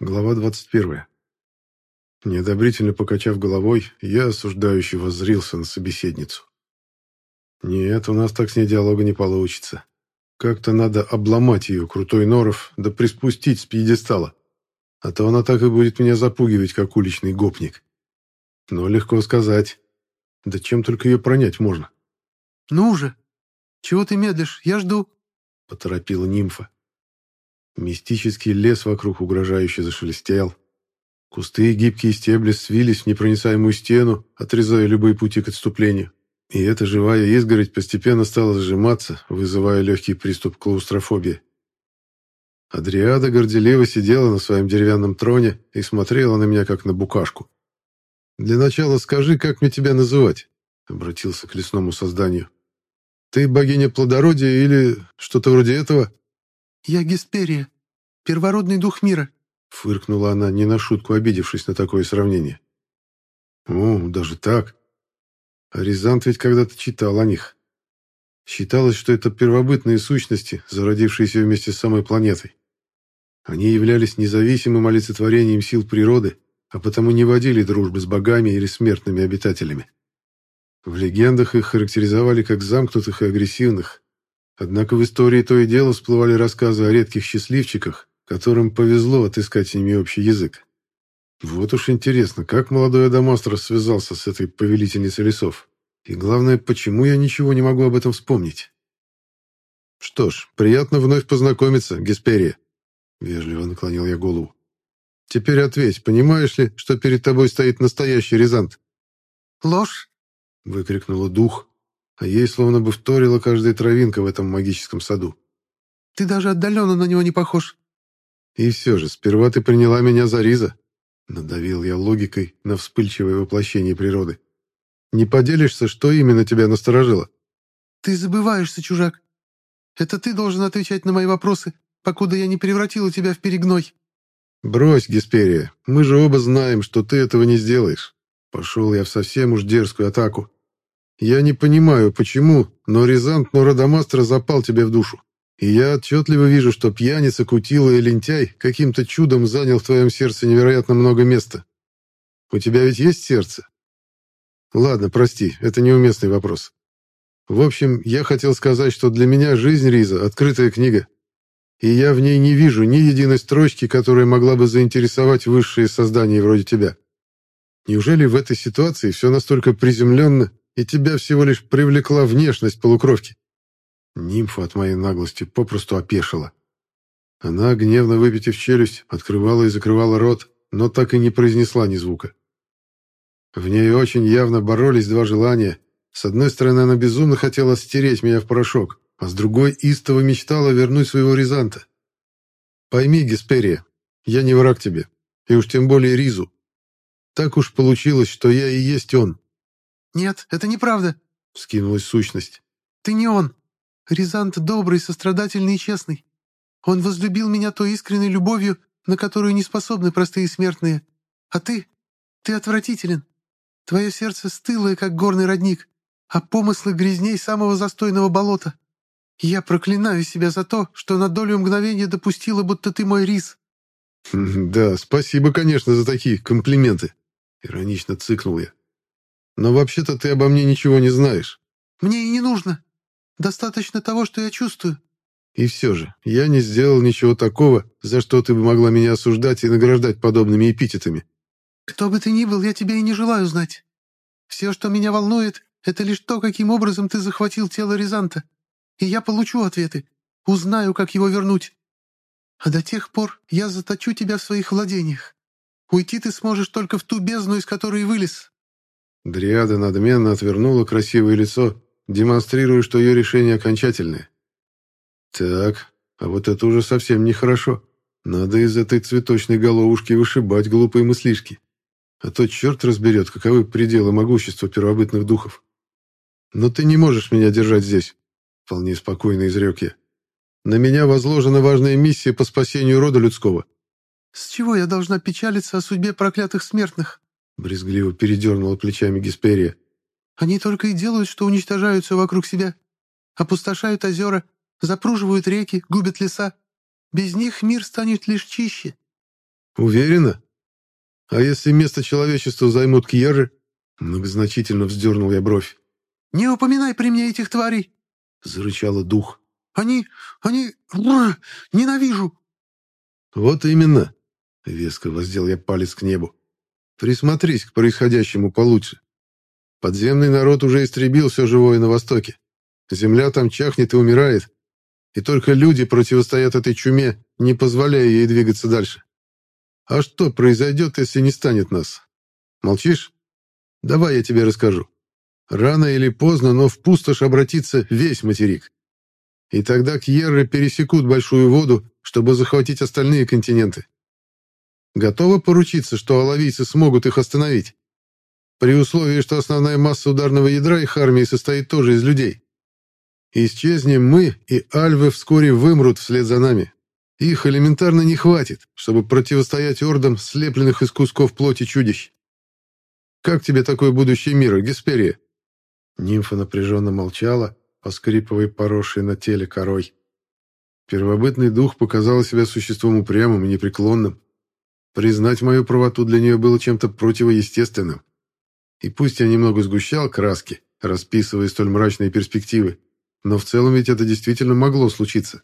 Глава 21. Неодобрительно покачав головой, я осуждающе воззрился на собеседницу. Нет, у нас так с ней диалога не получится. Как-то надо обломать ее, крутой норов, да приспустить с пьедестала. А то она так и будет меня запугивать, как уличный гопник. Но легко сказать. Да чем только ее пронять можно. «Ну же! Чего ты медлишь? Я жду!» — поторопила нимфа. Мистический лес вокруг угрожающе зашелестел. Кусты и гибкие стебли свились в непроницаемую стену, отрезая любые пути к отступлению. И эта живая изгородь постепенно стала сжиматься, вызывая легкий приступ клаустрофобии. Адриада горделиво сидела на своем деревянном троне и смотрела на меня, как на букашку. «Для начала скажи, как мне тебя называть?» — обратился к лесному созданию. «Ты богиня плодородия или что-то вроде этого?» «Я Гесперия, первородный дух мира», — фыркнула она, не на шутку обидевшись на такое сравнение. «О, даже так? Аризант ведь когда-то читал о них. Считалось, что это первобытные сущности, зародившиеся вместе с самой планетой. Они являлись независимым олицетворением сил природы, а потому не водили дружбы с богами или смертными обитателями. В легендах их характеризовали как замкнутых и агрессивных, однако в истории то и дело всплывали рассказы о редких счастливчиках, которым повезло отыскать с ними общий язык. Вот уж интересно, как молодой Адамастрос связался с этой повелительницей лесов. И главное, почему я ничего не могу об этом вспомнить? Что ж, приятно вновь познакомиться, Гесперия. Вежливо наклонил я голову. Теперь ответь, понимаешь ли, что перед тобой стоит настоящий Рязант? Ложь! Выкрикнула дух, а ей словно бы вторила каждая травинка в этом магическом саду. Ты даже отдаленно на него не похож. И все же, сперва ты приняла меня за Риза, Надавил я логикой на вспыльчивое воплощение природы. «Не поделишься, что именно тебя насторожило?» «Ты забываешься, чужак. Это ты должен отвечать на мои вопросы, покуда я не превратила тебя в перегной». «Брось, Гесперия, мы же оба знаем, что ты этого не сделаешь». Пошел я в совсем уж дерзкую атаку. «Я не понимаю, почему, но Рязант Нородомастра запал тебе в душу. И я отчетливо вижу, что пьяница, кутила и лентяй каким-то чудом занял в твоем сердце невероятно много места. У тебя ведь есть сердце? Ладно, прости, это неуместный вопрос. В общем, я хотел сказать, что для меня жизнь Риза — открытая книга. И я в ней не вижу ни единой строчки, которая могла бы заинтересовать высшие создания вроде тебя. Неужели в этой ситуации все настолько приземленно, и тебя всего лишь привлекла внешность полукровки? Нимфа от моей наглости попросту опешила. Она, гневно выпитив челюсть, открывала и закрывала рот, но так и не произнесла ни звука. В ней очень явно боролись два желания. С одной стороны, она безумно хотела стереть меня в порошок, а с другой истово мечтала вернуть своего Рязанта. Пойми, Гесперия, я не враг тебе, и уж тем более Ризу. Так уж получилось, что я и есть он. «Нет, это неправда», — вскинулась сущность. «Ты не он. Рязант добрый, сострадательный и честный. Он возлюбил меня той искренней любовью, на которую не способны простые смертные. А ты? Ты отвратителен. Твое сердце стылое, как горный родник, а помыслы грязней самого застойного болота. Я проклинаю себя за то, что на долю мгновения допустила, будто ты мой рис». «Да, спасибо, конечно, за такие комплименты», — иронично цыкнул я. «Но вообще-то ты обо мне ничего не знаешь». «Мне и не нужно. Достаточно того, что я чувствую». «И все же, я не сделал ничего такого, за что ты бы могла меня осуждать и награждать подобными эпитетами». «Кто бы ты ни был, я тебя и не желаю знать. Все, что меня волнует, это лишь то, каким образом ты захватил тело Рязанта. И я получу ответы, узнаю, как его вернуть. А до тех пор я заточу тебя в своих владениях. Уйти ты сможешь только в ту бездну, из которой вылез». Дриада надменно отвернула красивое лицо демонстрируя, что ее решение окончательное. Так, а вот это уже совсем нехорошо. Надо из этой цветочной головушки вышибать глупые мыслишки. А то черт разберет, каковы пределы могущества первобытных духов. Но ты не можешь меня держать здесь, вполне спокойно изрек я. На меня возложена важная миссия по спасению рода людского. С чего я должна печалиться о судьбе проклятых смертных? Брезгливо передернула плечами Гесперия. Они только и делают, что уничтожают все вокруг себя. Опустошают озера, запруживают реки, губят леса. Без них мир станет лишь чище. Уверена? А если место человечества займут Кьерры? Многозначительно вздернул я бровь. «Не упоминай при мне этих тварей!» — зарычала дух. «Они... они... Бр, ненавижу!» «Вот именно!» — веско воздел я палец к небу. «Присмотрись к происходящему получше. Подземный народ уже истребил все живое на Востоке. Земля там чахнет и умирает. И только люди противостоят этой чуме, не позволяя ей двигаться дальше. А что произойдет, если не станет нас? Молчишь? Давай я тебе расскажу. Рано или поздно, но в пустошь обратится весь материк. И тогда Кьерры пересекут большую воду, чтобы захватить остальные континенты. Готова поручиться, что алавийцы смогут их остановить? При условии, что основная масса ударного ядра их армии состоит тоже из людей. Исчезнем мы, и альвы вскоре вымрут вслед за нами. Их элементарно не хватит, чтобы противостоять ордам, слепленных из кусков плоти чудищ. Как тебе такой будущий мир, Гесперия?» Нимфа напряженно молчала, поскрипывая поросшей на теле корой. Первобытный дух показал себя существом упрямым и непреклонным. Признать мою правоту для нее было чем-то противоестественным. И пусть я немного сгущал краски, расписывая столь мрачные перспективы, но в целом ведь это действительно могло случиться.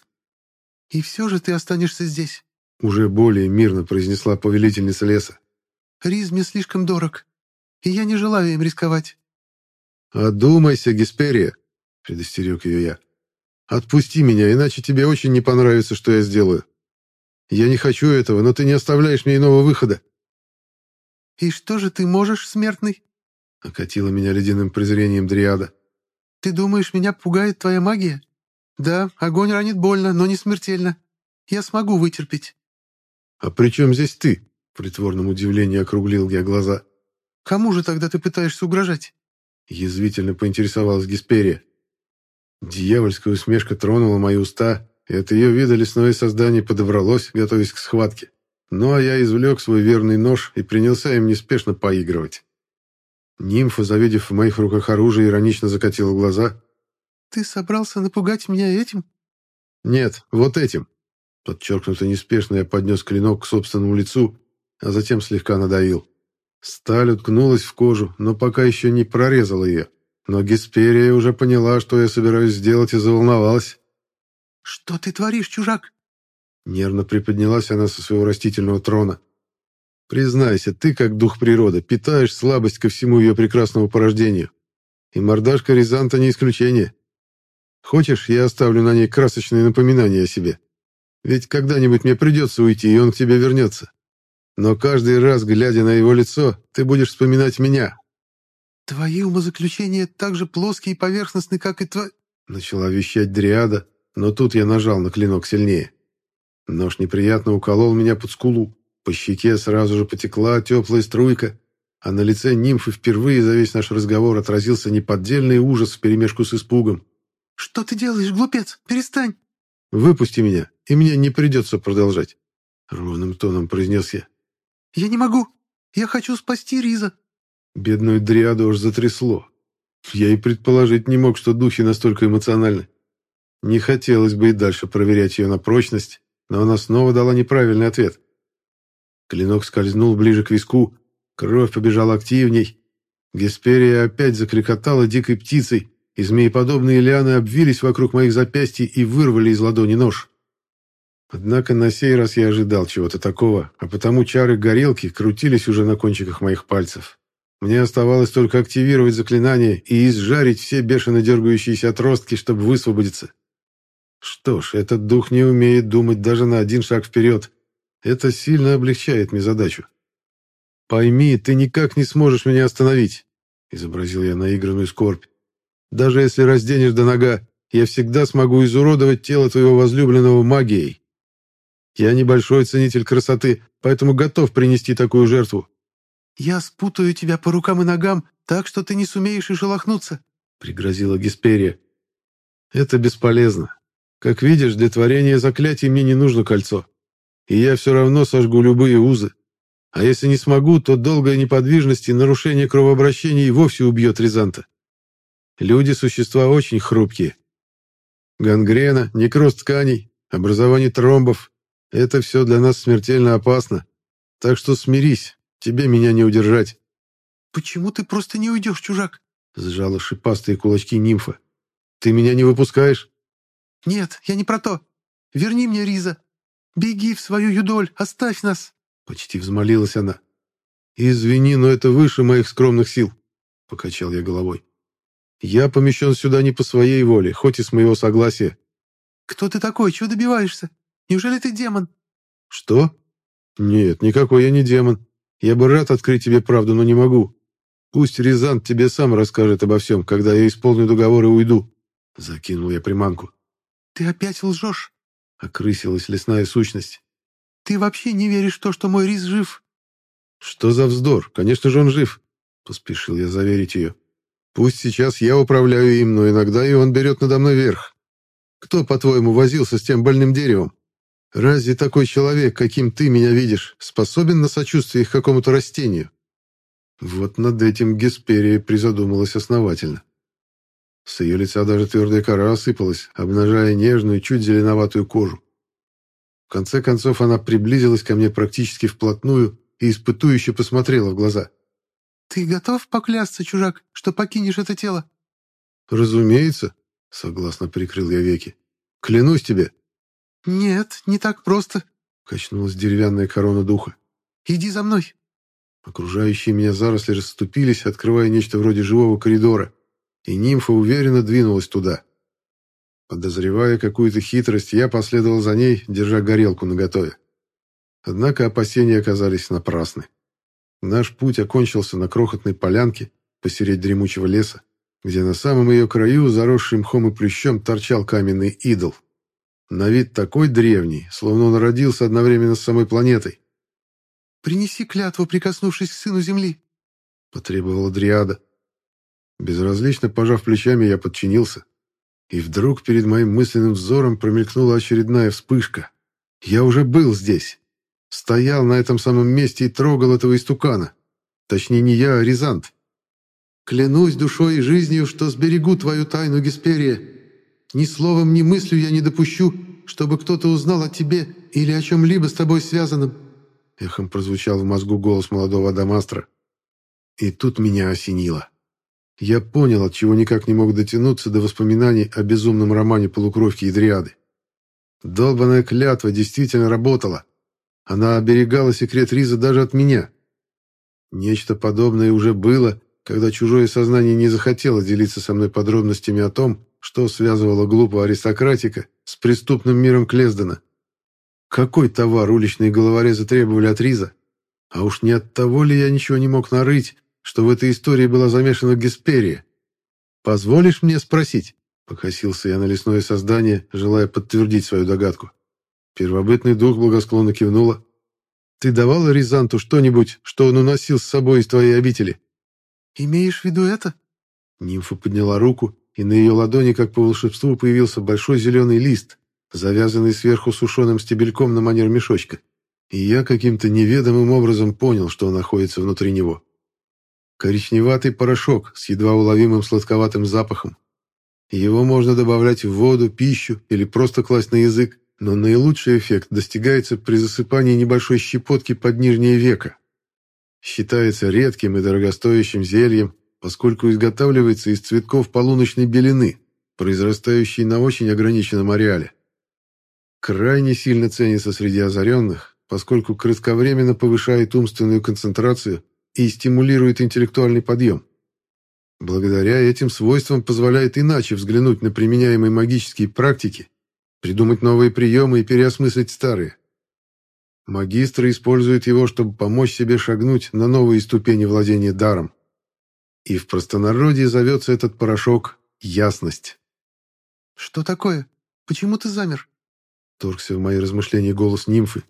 «И все же ты останешься здесь», — уже более мирно произнесла повелительница леса. «Риз мне слишком дорог, и я не желаю им рисковать». «Одумайся, Гесперия», — предостерег ее я. «Отпусти меня, иначе тебе очень не понравится, что я сделаю. Я не хочу этого, но ты не оставляешь мне иного выхода». «И что же ты можешь, смертный?» — окатила меня ледяным презрением Дриада. «Ты думаешь, меня пугает твоя магия? Да, огонь ранит больно, но не смертельно. Я смогу вытерпеть». «А при чем здесь ты?» — в притворном удивлении округлил я глаза. «Кому же тогда ты пытаешься угрожать?» Язвительно поинтересовалась Гесперия. Дьявольская усмешка тронула мои уста, и от ее вида лесное создание подобралось, готовясь к схватке. Ну а я извлек свой верный нож и принялся им неспешно поигрывать. Нимфа, завидев в моих руках оружие, иронично закатила глаза. «Ты собрался напугать меня этим?» «Нет, вот этим». Подчеркнуто неспешно я поднес клинок к собственному лицу, а затем слегка надавил. Сталь уткнулась в кожу, но пока еще не прорезала ее. Но Гесперия уже поняла, что я собираюсь сделать, и заволновалась. «Что ты творишь, чужак?» Нервно приподнялась она со своего растительного трона. Признайся, ты, как дух природы, питаешь слабость ко всему ее прекрасному порождению. И мордашка Рязанта не исключение. Хочешь, я оставлю на ней красочные напоминания о себе? Ведь когда-нибудь мне придется уйти, и он к тебе вернется. Но каждый раз, глядя на его лицо, ты будешь вспоминать меня». «Твои умозаключения так же плоские и поверхностны, как и твои...» Начала вещать Дриада, но тут я нажал на клинок сильнее. Нож неприятно уколол меня под скулу. По щеке сразу же потекла теплая струйка, а на лице нимфы впервые за весь наш разговор отразился неподдельный ужас вперемешку с испугом. «Что ты делаешь, глупец? Перестань!» «Выпусти меня, и мне не придется продолжать», — ровным тоном произнес я. «Я не могу. Я хочу спасти Риза». Бедную дриаду уж затрясло. Я и предположить не мог, что духи настолько эмоциональны. Не хотелось бы и дальше проверять ее на прочность, но она снова дала неправильный ответ. Клинок скользнул ближе к виску, кровь побежала активней. Гесперия опять закрикотала дикой птицей, и змееподобные лианы обвились вокруг моих запястий и вырвали из ладони нож. Однако на сей раз я ожидал чего-то такого, а потому чары горелки крутились уже на кончиках моих пальцев. Мне оставалось только активировать заклинание и изжарить все бешено дергающиеся отростки, чтобы высвободиться. Что ж, этот дух не умеет думать даже на один шаг вперед, это сильно облегчает мне задачу. «Пойми, ты никак не сможешь меня остановить», — изобразил я наигранную скорбь. «Даже если разденешь до нога, я всегда смогу изуродовать тело твоего возлюбленного магией. Я небольшой ценитель красоты, поэтому готов принести такую жертву». «Я спутаю тебя по рукам и ногам, так что ты не сумеешь и шелохнуться», — пригрозила Гесперия. «Это бесполезно. Как видишь, для творения заклятий мне не нужно кольцо и я все равно сожгу любые узы. А если не смогу, то долгая неподвижность и нарушение кровообращения и вовсе убьет Рязанта. Люди – существа очень хрупкие. Гангрена, некроз тканей, образование тромбов – это все для нас смертельно опасно. Так что смирись, тебе меня не удержать». «Почему ты просто не уйдешь, чужак?» Сжала шипастые кулачки нимфа. «Ты меня не выпускаешь?» «Нет, я не про то. Верни мне Риза. Беги в свою юдоль, оставь нас!» Почти взмолилась она. «Извини, но это выше моих скромных сил», — покачал я головой. «Я помещен сюда не по своей воле, хоть и с моего согласия». «Кто ты такой? Чего добиваешься? Неужели ты демон?» «Что? Нет, никакой я не демон. Я бы рад открыть тебе правду, но не могу. Пусть Рязант тебе сам расскажет обо всем, когда я исполню договор и уйду». Закинул я приманку. «Ты опять лжешь?» — окрысилась лесная сущность. «Ты вообще не веришь в то, что мой Рис жив?» «Что за вздор? Конечно же он жив!» — поспешил я заверить ее. «Пусть сейчас я управляю им, но иногда и он берет надо мной верх. Кто, по-твоему, возился с тем больным деревом? Разве такой человек, каким ты меня видишь, способен на сочувствие к какому-то растению?» Вот над этим Гесперия призадумалась основательно. С ее лица даже твердая кора осыпалась, обнажая нежную, чуть зеленоватую кожу. В конце концов она приблизилась ко мне практически вплотную и испытующе посмотрела в глаза. «Ты готов поклясться, чужак, что покинешь это тело?» «Разумеется», — согласно прикрыл я веки. «Клянусь тебе». «Нет, не так просто», — качнулась деревянная корона духа. «Иди за мной». Окружающие меня заросли расступились, открывая нечто вроде живого коридора и нимфа уверенно двинулась туда. Подозревая какую-то хитрость, я последовал за ней, держа горелку наготове. Однако опасения оказались напрасны. Наш путь окончился на крохотной полянке посередь дремучего леса, где на самом ее краю, заросший мхом и плющом, торчал каменный идол. На вид такой древний, словно он родился одновременно с самой планетой. «Принеси клятву, прикоснувшись к сыну Земли», — потребовала Дриада. Безразлично пожав плечами, я подчинился. И вдруг перед моим мысленным взором промелькнула очередная вспышка. Я уже был здесь. Стоял на этом самом месте и трогал этого истукана. Точнее, не я, а Рязант. «Клянусь душой и жизнью, что сберегу твою тайну, Гесперия. Ни словом, ни мыслью я не допущу, чтобы кто-то узнал о тебе или о чем-либо с тобой связанном». Эхом прозвучал в мозгу голос молодого Адамастра. И тут меня осенило. Я понял, от чего никак не мог дотянуться до воспоминаний о безумном романе полукровки и дриады. Долбанная клятва действительно работала. Она оберегала секрет Риза даже от меня. Нечто подобное уже было, когда чужое сознание не захотело делиться со мной подробностями о том, что связывало глупого аристократика с преступным миром Клездена. Какой товар уличные головорезы требовали от Риза? А уж не от того ли я ничего не мог нарыть, что в этой истории была замешана Гесперия. «Позволишь мне спросить?» — покосился я на лесное создание, желая подтвердить свою догадку. Первобытный дух благосклонно кивнула. «Ты давала Рязанту что-нибудь, что он уносил с собой из твоей обители?» «Имеешь в виду это?» Нимфа подняла руку, и на ее ладони, как по волшебству, появился большой зеленый лист, завязанный сверху сушеным стебельком на манер мешочка. И я каким-то неведомым образом понял, что находится внутри него. Коричневатый порошок с едва уловимым сладковатым запахом. Его можно добавлять в воду, пищу или просто класть на язык, но наилучший эффект достигается при засыпании небольшой щепотки под нижнее веко. Считается редким и дорогостоящим зельем, поскольку изготавливается из цветков полуночной белины, произрастающей на очень ограниченном ареале. Крайне сильно ценится среди озаренных, поскольку кратковременно повышает умственную концентрацию и стимулирует интеллектуальный подъем. Благодаря этим свойствам позволяет иначе взглянуть на применяемые магические практики, придумать новые приемы и переосмыслить старые. Магистры используют его, чтобы помочь себе шагнуть на новые ступени владения даром. И в простонародье зовется этот порошок «ясность». «Что такое? Почему ты замер?» Торгся в мои размышления голос нимфы.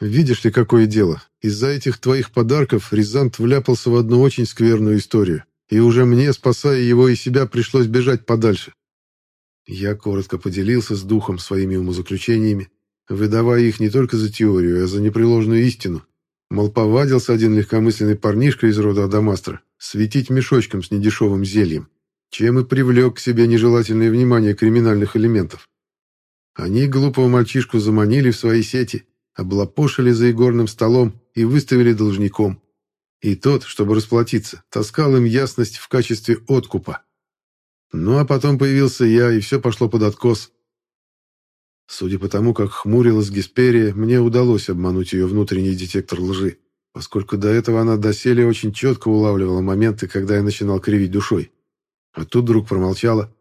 Видишь ли, какое дело? Из-за этих твоих подарков Рязант вляпался в одну очень скверную историю, и уже мне, спасая его и себя, пришлось бежать подальше. Я коротко поделился с духом своими умозаключениями, выдавая их не только за теорию, а за непреложную истину. Мол, повадился один легкомысленный парнишка из рода Адамастра светить мешочком с недешевым зельем, чем и привлек к себе нежелательное внимание криминальных элементов. Они глупого мальчишку заманили в свои сети, облапошили за игорным столом и выставили должником. И тот, чтобы расплатиться, таскал им ясность в качестве откупа. Ну а потом появился я, и все пошло под откос. Судя по тому, как хмурилась Гесперия, мне удалось обмануть ее внутренний детектор лжи, поскольку до этого она доселе очень четко улавливала моменты, когда я начинал кривить душой. А тут вдруг промолчала.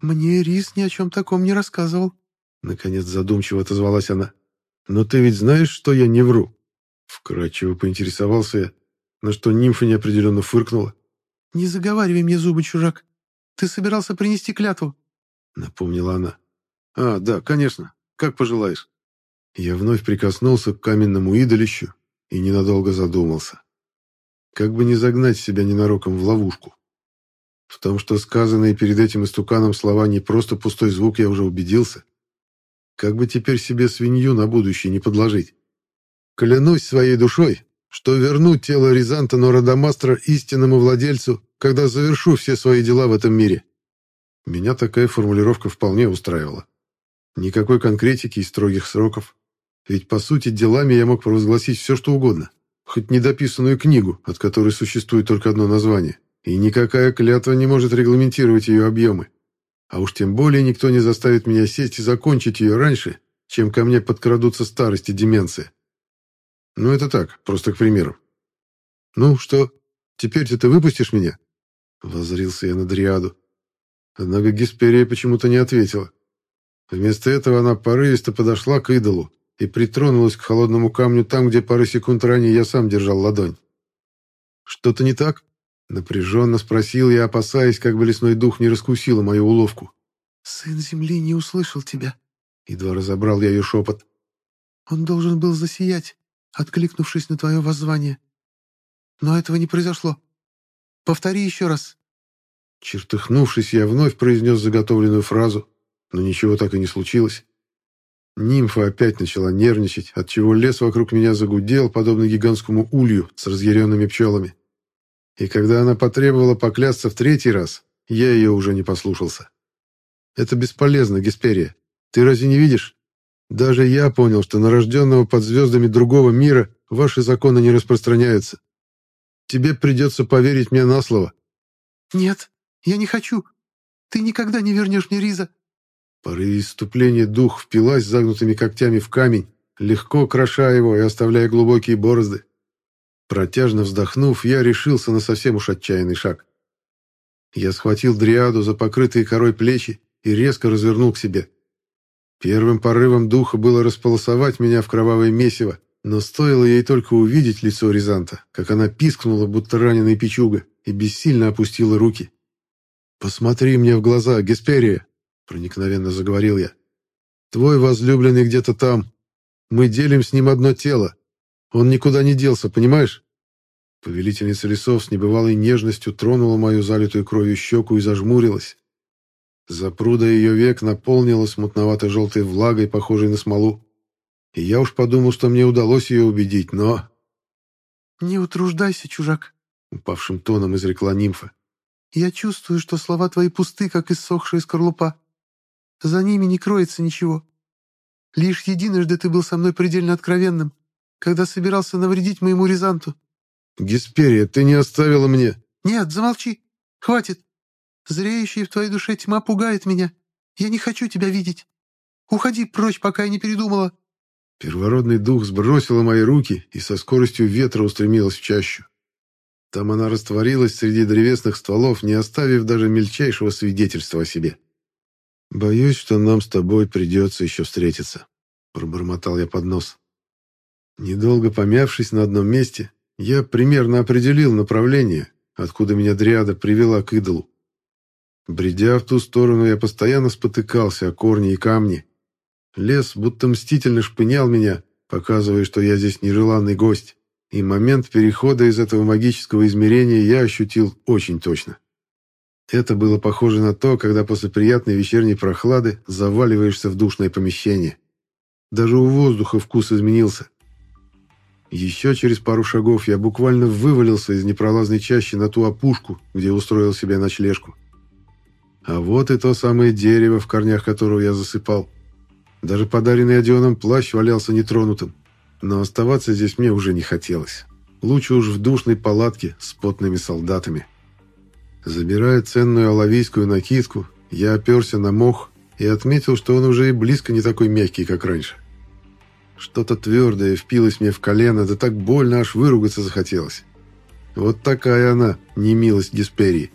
«Мне Рис ни о чем таком не рассказывал», — наконец задумчиво отозвалась она. «Но ты ведь знаешь, что я не вру?» Вкратчиво поинтересовался я, на что нимфа неопределенно фыркнула. «Не заговаривай мне зубы, чужак. Ты собирался принести клятву?» Напомнила она. «А, да, конечно. Как пожелаешь». Я вновь прикоснулся к каменному идолищу и ненадолго задумался. Как бы не загнать себя ненароком в ловушку. В том, что сказанные перед этим истуканом слова не просто пустой звук, я уже убедился. Как бы теперь себе свинью на будущее не подложить? Клянусь своей душой, что верну тело Рязанта Нородомастра истинному владельцу, когда завершу все свои дела в этом мире. Меня такая формулировка вполне устраивала. Никакой конкретики и строгих сроков. Ведь, по сути, делами я мог провозгласить все, что угодно. Хоть недописанную книгу, от которой существует только одно название. И никакая клятва не может регламентировать ее объемы. А уж тем более никто не заставит меня сесть и закончить ее раньше, чем ко мне подкрадутся старость и деменция. Ну, это так, просто к примеру. «Ну, что, теперь-то ты выпустишь меня?» Возрился я на Дриаду. Однако Гесперия почему-то не ответила. Вместо этого она порывисто подошла к идолу и притронулась к холодному камню там, где пару секунд ранее я сам держал ладонь. «Что-то не так?» Напряженно спросил я, опасаясь, как бы лесной дух не раскусила мою уловку. «Сын земли не услышал тебя», — едва разобрал я ее шепот. «Он должен был засиять, откликнувшись на твое воззвание. Но этого не произошло. Повтори еще раз». Чертыхнувшись, я вновь произнес заготовленную фразу, но ничего так и не случилось. Нимфа опять начала нервничать, отчего лес вокруг меня загудел, подобно гигантскому улью с разъяренными пчелами. И когда она потребовала поклясться в третий раз, я ее уже не послушался. Это бесполезно, Гесперия. Ты разве не видишь? Даже я понял, что на рожденного под звездами другого мира ваши законы не распространяются. Тебе придется поверить мне на слово. Нет, я не хочу. Ты никогда не вернешь мне Риза. Порыве иступления дух впилась загнутыми когтями в камень, легко кроша его и оставляя глубокие борозды. Протяжно вздохнув, я решился на совсем уж отчаянный шаг. Я схватил дриаду за покрытые корой плечи и резко развернул к себе. Первым порывом духа было располосовать меня в кровавое месиво, но стоило ей только увидеть лицо Рязанта, как она пискнула, будто раненая печуга, и бессильно опустила руки. «Посмотри мне в глаза, Гесперия!» — проникновенно заговорил я. «Твой возлюбленный где-то там. Мы делим с ним одно тело. Он никуда не делся, понимаешь?» Повелительница лесов с небывалой нежностью тронула мою залитую кровью щеку и зажмурилась. Запруда ее век наполнилась мутновато-желтой влагой, похожей на смолу. И я уж подумал, что мне удалось ее убедить, но... «Не утруждайся, чужак», — упавшим тоном изрекла нимфа. «Я чувствую, что слова твои пусты, как иссохшая скорлупа. За ними не кроется ничего. Лишь единожды ты был со мной предельно откровенным, когда собирался навредить моему Рязанту». «Гесперия, ты не оставила мне...» «Нет, замолчи. Хватит. Зреющая в твоей душе тьма пугает меня. Я не хочу тебя видеть. Уходи прочь, пока я не передумала». Первородный дух сбросила мои руки и со скоростью ветра устремилась в чащу. Там она растворилась среди древесных стволов, не оставив даже мельчайшего свидетельства о себе. «Боюсь, что нам с тобой придется еще встретиться», — пробормотал я под нос. Недолго помявшись на одном месте, я примерно определил направление, откуда меня дриада привела к идолу. Бредя в ту сторону, я постоянно спотыкался о корни и камни. Лес будто мстительно шпынял меня, показывая, что я здесь нежеланный гость, и момент перехода из этого магического измерения я ощутил очень точно. Это было похоже на то, когда после приятной вечерней прохлады заваливаешься в душное помещение. Даже у воздуха вкус изменился. Еще через пару шагов я буквально вывалился из непролазной чащи на ту опушку, где устроил себе ночлежку. А вот и то самое дерево, в корнях которого я засыпал. Даже подаренный Одионом плащ валялся нетронутым. но оставаться здесь мне уже не хотелось. Лучше уж в душной палатке с потными солдатами. Забирая ценную алавийскую накидку, я оперся на мох и отметил, что он уже и близко не такой мягкий, как раньше. Что-то твердое впилось мне в колено, да так больно аж выругаться захотелось. Вот такая она, немилость Гесперии.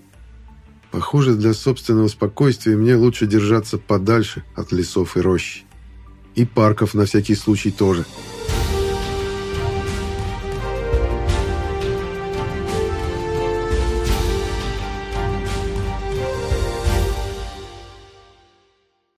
Похоже, для собственного спокойствия мне лучше держаться подальше от лесов и рощи. И парков на всякий случай тоже. —